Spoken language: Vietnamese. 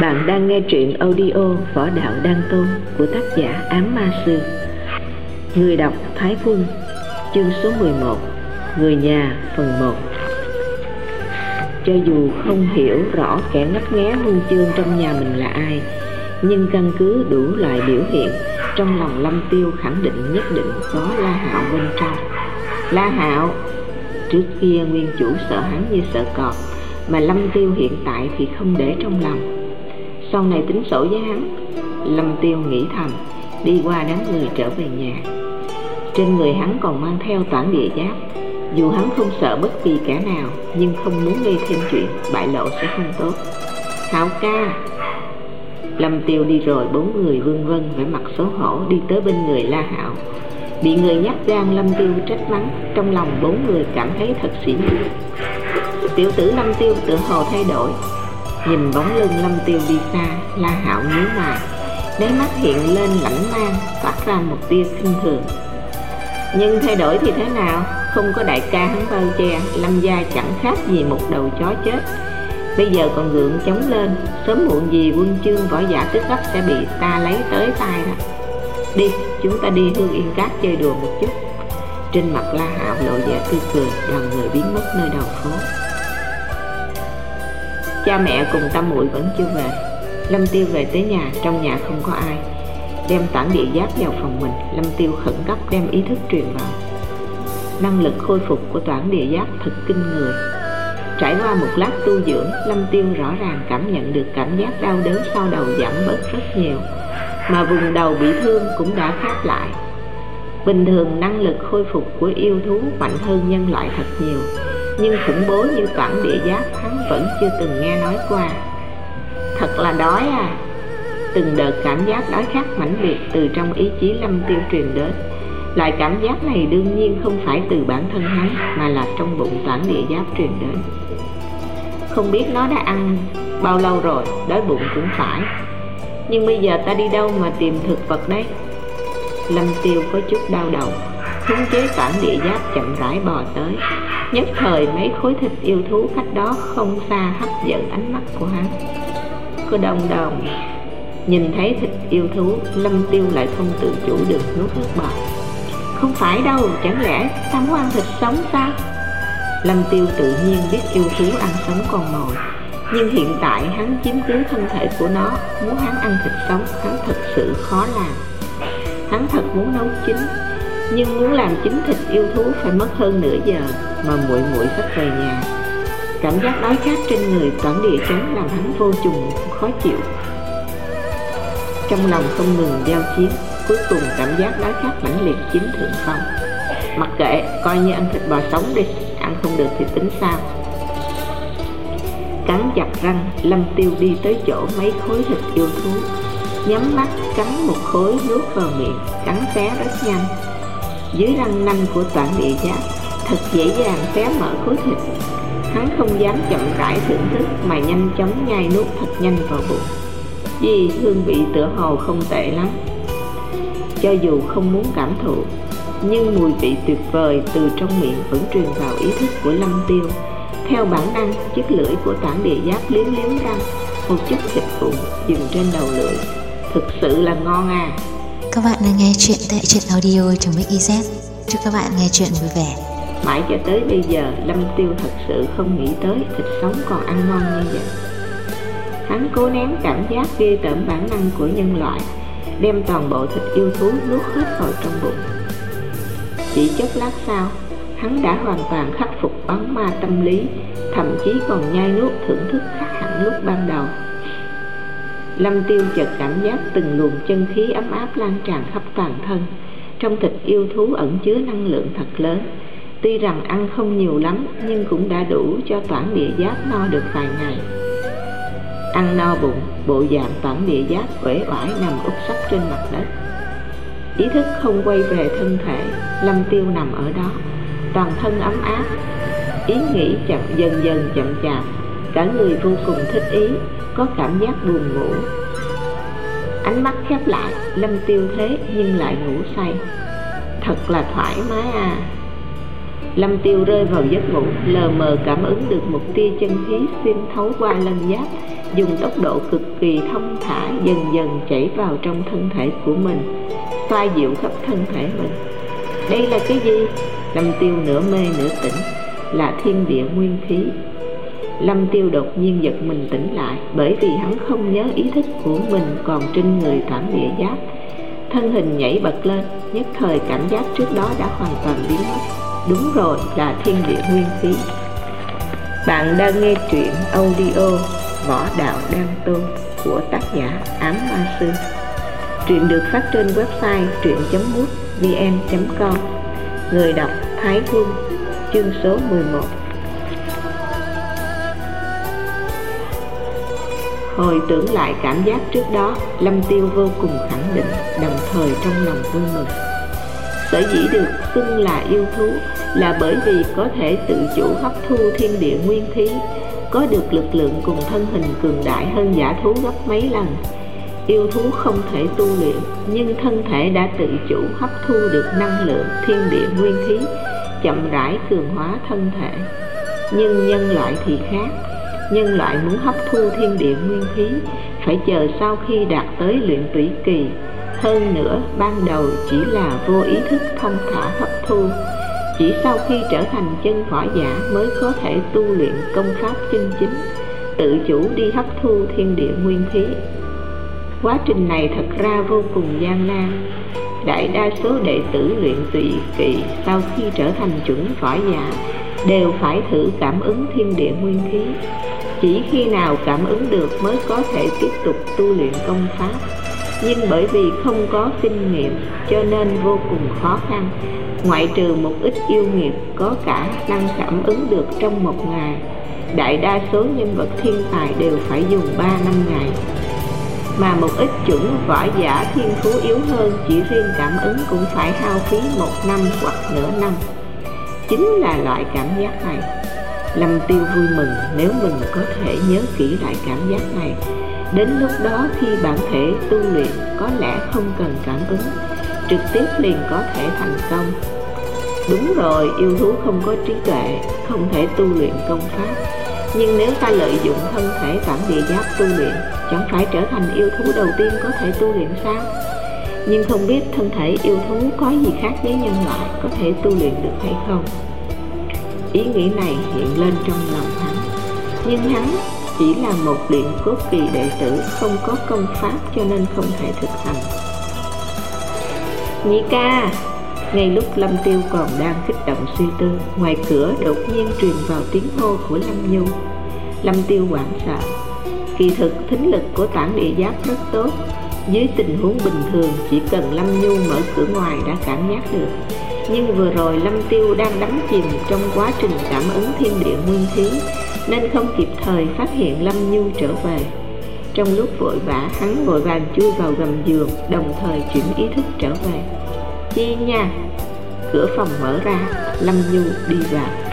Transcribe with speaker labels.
Speaker 1: Bạn đang nghe truyện audio Võ Đạo Đăng Tôn của tác giả Ám Ma Sư. Người đọc Thái Quân, Chương số 11 Người nhà, phần 1 Cho dù không hiểu rõ kẻ ngấp nghé huân chương trong nhà mình là ai, Nhưng căn cứ đủ loại biểu hiện, Trong lòng Lâm Tiêu khẳng định nhất định có La Hạo bên trong. La Hạo, Trước kia nguyên chủ sợ hắn như sợ cọp, Mà Lâm Tiêu hiện tại thì không để trong lòng sau này tính sổ với hắn, lâm tiêu nghĩ thầm, đi qua đám người trở về nhà. Trên người hắn còn mang theo toản địa giáp. Dù hắn không sợ bất kỳ kẻ nào, nhưng không muốn gây thêm chuyện, bại lộ sẽ không tốt. Hảo ca! Lâm tiêu đi rồi, bốn người vương vân vẻ mặt xấu hổ đi tới bên người la hạo. Bị người nhắc gan, lâm tiêu trách mắng. Trong lòng bốn người cảm thấy thật xỉn. Tiểu tử lâm tiêu tự hồ thay đổi nhìn bóng lưng lâm tiêu đi xa la hạo nhíu mày đáy mắt hiện lên lãnh mang phát ra một tia khinh thường. Nhưng thay đổi thì thế nào? Không có đại ca hắn bao che, lâm gia chẳng khác gì một đầu chó chết. Bây giờ còn gượng chống lên, sớm muộn gì quân chương võ giả tức gấp sẽ bị ta lấy tới tay đó. Đi, chúng ta đi hương yên cát chơi đùa một chút. Trên mặt la hạo lộ vẻ tươi cười, đoàn người biến mất nơi đầu phố cha mẹ cùng tam muội vẫn chưa về. Lâm tiêu về tới nhà, trong nhà không có ai. Đem tản địa giáp vào phòng mình, lâm tiêu khẩn cấp đem ý thức truyền vào. Năng lực khôi phục của toản địa giáp thật kinh người. Trải qua một lát tu dưỡng, lâm tiêu rõ ràng cảm nhận được cảm giác đau đớn sau đầu giảm bớt rất nhiều, mà vùng đầu bị thương cũng đã khép lại. Bình thường, năng lực khôi phục của yêu thú mạnh hơn nhân loại thật nhiều nhưng khủng bố như toản địa giáp, hắn vẫn chưa từng nghe nói qua. Thật là đói à. Từng đợt cảm giác đói khát mãnh liệt từ trong ý chí lâm tiêu truyền đến. Loại cảm giác này đương nhiên không phải từ bản thân hắn, mà là trong bụng toản địa giáp truyền đến. Không biết nó đã ăn bao lâu rồi, đói bụng cũng phải. Nhưng bây giờ ta đi đâu mà tìm thực vật đấy? Lâm tiêu có chút đau đầu, khống chế toản địa giáp chậm rãi bò tới nhất thời mấy khối thịt yêu thú cách đó không xa hấp dẫn ánh mắt của hắn. Cứ đồng đồng nhìn thấy thịt yêu thú, lâm tiêu lại không tự chủ được nuốt nước bọt. Không phải đâu, chẳng lẽ ta muốn ăn thịt sống sao? Lâm tiêu tự nhiên biết yêu thú ăn sống con mồi. Nhưng hiện tại hắn chiếm cứ thân thể của nó, muốn hắn ăn thịt sống, hắn thật sự khó làm. Hắn thật muốn nấu chín nhưng muốn làm chính thịt yêu thú phải mất hơn nửa giờ mà muội muội sắp về nhà. Cảm giác đói khát trên người toản địa chấn làm hắn vô cùng khó chịu. Trong lòng không ngừng giao chiến, cuối cùng cảm giác đói khát mãnh liệt chiếm thượng phong. Mặc kệ, coi như ăn thịt bò sống đi, ăn không được thì tính sao? Cắn chặt răng, lâm tiêu đi tới chỗ mấy khối thịt yêu thú, nhắm mắt cắn một khối nuốt vào miệng, cắn xé rất nhanh dưới răng nanh của toàn địa giáp thật dễ dàng xé mở khối thịt. Hắn không dám chậm rãi thưởng thức mà nhanh chóng nhai nuốt thật nhanh vào bụng. Vì hương vị tựa hồ không tệ lắm. Cho dù không muốn cảm thụ, nhưng mùi vị tuyệt vời từ trong miệng vẫn truyền vào ý thức của lâm tiêu. Theo bản năng chiếc lưỡi của tảng địa giáp liếm liếm răng một chút thịt vụn dừng trên đầu lưỡi. Thực sự là ngon à
Speaker 2: các bạn đang nghe chuyện tại truyện audio trong Mix Chúc các bạn nghe chuyện vui vẻ.
Speaker 1: Mãi cho tới bây giờ, Lâm Tiêu thật sự không nghĩ tới thịt sống còn ăn ngon như vậy. Hắn cố nén cảm giác ghê tởm bản năng của nhân loại, đem toàn bộ thịt yêu thú nuốt hết vào trong bụng. Chỉ chốc lát sau, hắn đã hoàn toàn khắc phục bóng ma tâm lý, thậm chí còn nhai nuốt thưởng thức khác hẳn lúc ban đầu. Lâm Tiêu chợt cảm giác từng luồng chân khí ấm áp lan tràn khắp toàn thân. Trong thịt yêu thú ẩn chứa năng lượng thật lớn. Tuy rằng ăn không nhiều lắm nhưng cũng đã đủ cho toản địa giáp no được vài ngày. Ăn no bụng, bộ dạng toản địa giáp uể oải nằm úp sấp trên mặt đất. Ý thức không quay về thân thể, Lâm Tiêu nằm ở đó. Toàn thân ấm áp Ý nghĩ chậm dần dần chậm chạp. Cả người vô cùng thích ý có cảm giác buồn ngủ. Ánh mắt khép lại, lâm tiêu thế nhưng lại ngủ say. Thật là thoải mái à. Lâm tiêu rơi vào giấc ngủ, lờ mờ cảm ứng được một tia chân khí xuyên thấu qua lân giáp, dùng tốc độ cực kỳ thông thả dần dần chảy vào trong thân thể của mình, xoa dịu khắp thân thể mình. Đây là cái gì? Lâm tiêu nửa mê nửa tỉnh. Là thiên địa nguyên khí lâm tiêu đột nhiên giật mình tỉnh lại, bởi vì hắn không nhớ ý thức của mình còn trên người thảm địa giáp. Thân hình nhảy bật lên, nhất thời cảm giác trước đó đã hoàn toàn biến mất. Đúng rồi, là thiên địa nguyên khí. Bạn đang nghe truyện audio võ đạo đăng Tôn của tác giả ám ma sư. Truyện được phát trên website truyện.mútvn.com người đọc Thái Quân chương số 11 Hồi tưởng lại cảm giác trước đó, Lâm Tiêu vô cùng khẳng định, Đồng thời trong lòng vui mừng. Sở dĩ được xưng là yêu thú Là bởi vì có thể tự chủ hấp thu thiên địa nguyên khí, Có được lực lượng cùng thân hình cường đại hơn giả thú gấp mấy lần. Yêu thú không thể tu luyện, Nhưng thân thể đã tự chủ hấp thu được năng lượng thiên địa nguyên khí, Chậm rãi cường hóa thân thể. Nhưng nhân loại thì khác nhân loại muốn hấp thu thiên địa nguyên khí, phải chờ sau khi đạt tới luyện tủy kỳ. Hơn nữa, ban đầu chỉ là vô ý thức thông thả hấp thu. Chỉ sau khi trở thành chân võ giả mới có thể tu luyện công pháp chân chính, tự chủ đi hấp thu thiên địa nguyên khí. Quá trình này thật ra vô cùng gian nan. Đại đa số đệ tử luyện tùy kỳ sau khi trở thành chuẩn võ giả đều phải thử cảm ứng thiên địa nguyên khí chỉ khi nào cảm ứng được mới có thể tiếp tục tu luyện công pháp. Nhưng bởi vì không có kinh nghiệm, cho nên vô cùng khó khăn. Ngoại trừ một ít yêu nghiệt có cả năng cảm ứng được trong một ngày, đại đa số nhân vật thiên tài đều phải dùng 3 năm ngày. Mà một ít chuẩn võ giả thiên phú yếu hơn chỉ riêng cảm ứng cũng phải hao phí một năm hoặc nửa năm. Chính là loại cảm giác này. Lâm Tiêu vui mừng nếu mình có thể nhớ kỹ lại cảm giác này Đến lúc đó khi bản thể tu luyện có lẽ không cần cảm ứng Trực tiếp liền có thể thành công Đúng rồi, yêu thú không có trí tuệ, không thể tu luyện công pháp Nhưng nếu ta lợi dụng thân thể cảm địa giáp tu luyện Chẳng phải trở thành yêu thú đầu tiên có thể tu luyện sao? Nhưng không biết thân thể yêu thú có gì khác với nhân loại có thể tu luyện được hay không? Ý nghĩ này hiện lên trong lòng hắn. Nhưng hắn chỉ là một điện cốt kỳ đệ tử, không có công pháp cho nên không thể thực hành. Nhị ca, ngay lúc lâm tiêu còn đang kích động suy tư, ngoài cửa đột nhiên truyền vào tiếng hô của lâm nhu. Lâm tiêu hoảng sợ. Kỳ thực, thính lực của tản địa giáp rất tốt. Dưới tình huống bình thường, chỉ cần lâm nhu mở cửa ngoài đã cảm giác được nhưng vừa rồi lâm tiêu đang đắm chìm trong quá trình cảm ứng thiên địa nguyên khí, nên không kịp thời phát hiện lâm nhu trở về. Trong lúc vội vã, hắn vội vàng chui vào gầm giường, đồng thời chuyển ý thức trở về. Chi nha! Cửa phòng mở ra, lâm nhu đi vào.